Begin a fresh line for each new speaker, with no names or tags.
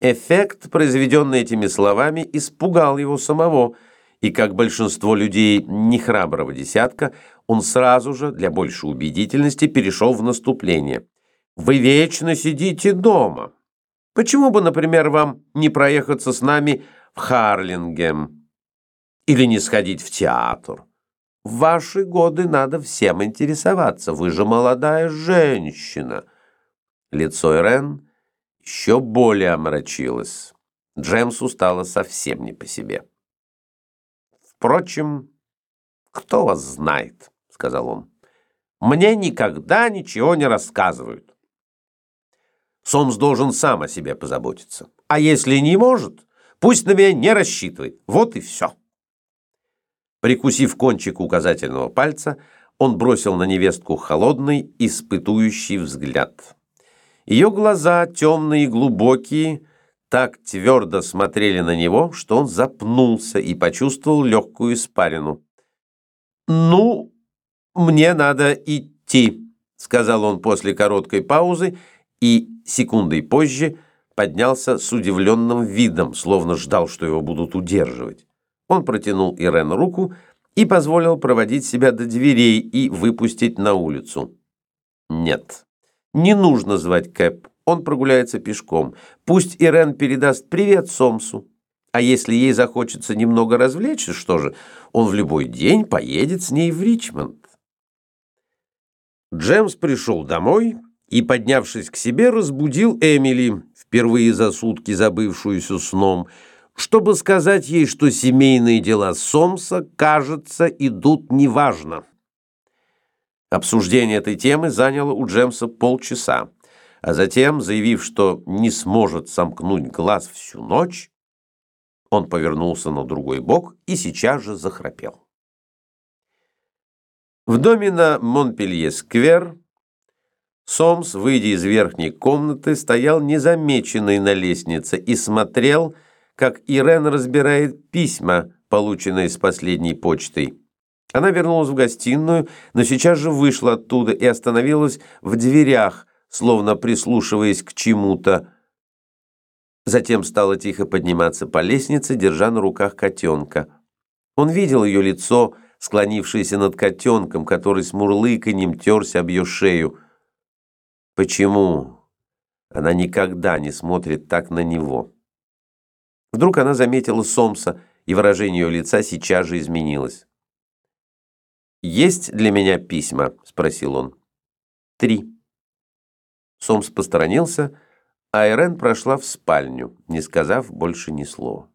Эффект, произведенный этими словами, испугал его самого, и, как большинство людей нехраброго десятка, он сразу же, для большей убедительности, перешел в наступление. «Вы вечно сидите дома. Почему бы, например, вам не проехаться с нами в Харлингем или не сходить в театр?» В ваши годы надо всем интересоваться. Вы же молодая женщина. Лицо Ирен еще более омрачилось. Джемсу стало совсем не по себе. «Впрочем, кто вас знает?» — сказал он. «Мне никогда ничего не рассказывают. Сомс должен сам о себе позаботиться. А если не может, пусть на меня не рассчитывает. Вот и все». Прикусив кончик указательного пальца, он бросил на невестку холодный, испытующий взгляд. Ее глаза, темные и глубокие, так твердо смотрели на него, что он запнулся и почувствовал легкую испарину. «Ну, мне надо идти», — сказал он после короткой паузы и секундой позже поднялся с удивленным видом, словно ждал, что его будут удерживать. Он протянул Ирен руку и позволил проводить себя до дверей и выпустить на улицу. Нет, не нужно звать Кэп, он прогуляется пешком. Пусть Ирен передаст привет Сомсу. А если ей захочется немного развлечься, что же, он в любой день поедет с ней в Ричмонд. Джемс пришел домой и, поднявшись к себе, разбудил Эмили, впервые за сутки забывшуюся сном, чтобы сказать ей, что семейные дела Сомса, кажется, идут неважно. Обсуждение этой темы заняло у Джемса полчаса, а затем, заявив, что не сможет сомкнуть глаз всю ночь, он повернулся на другой бок и сейчас же захрапел. В доме на Монпелье-сквер Сомс, выйдя из верхней комнаты, стоял незамеченный на лестнице и смотрел, как Ирен разбирает письма, полученные с последней почтой. Она вернулась в гостиную, но сейчас же вышла оттуда и остановилась в дверях, словно прислушиваясь к чему-то. Затем стала тихо подниматься по лестнице, держа на руках котенка. Он видел ее лицо, склонившееся над котенком, который с мурлыканьем терся об ее шею. Почему она никогда не смотрит так на него? Вдруг она заметила Сомса, и выражение ее лица сейчас же изменилось. «Есть для меня письма?» — спросил он. «Три». Сомс посторонился, а Ирен прошла в спальню, не сказав больше ни слова.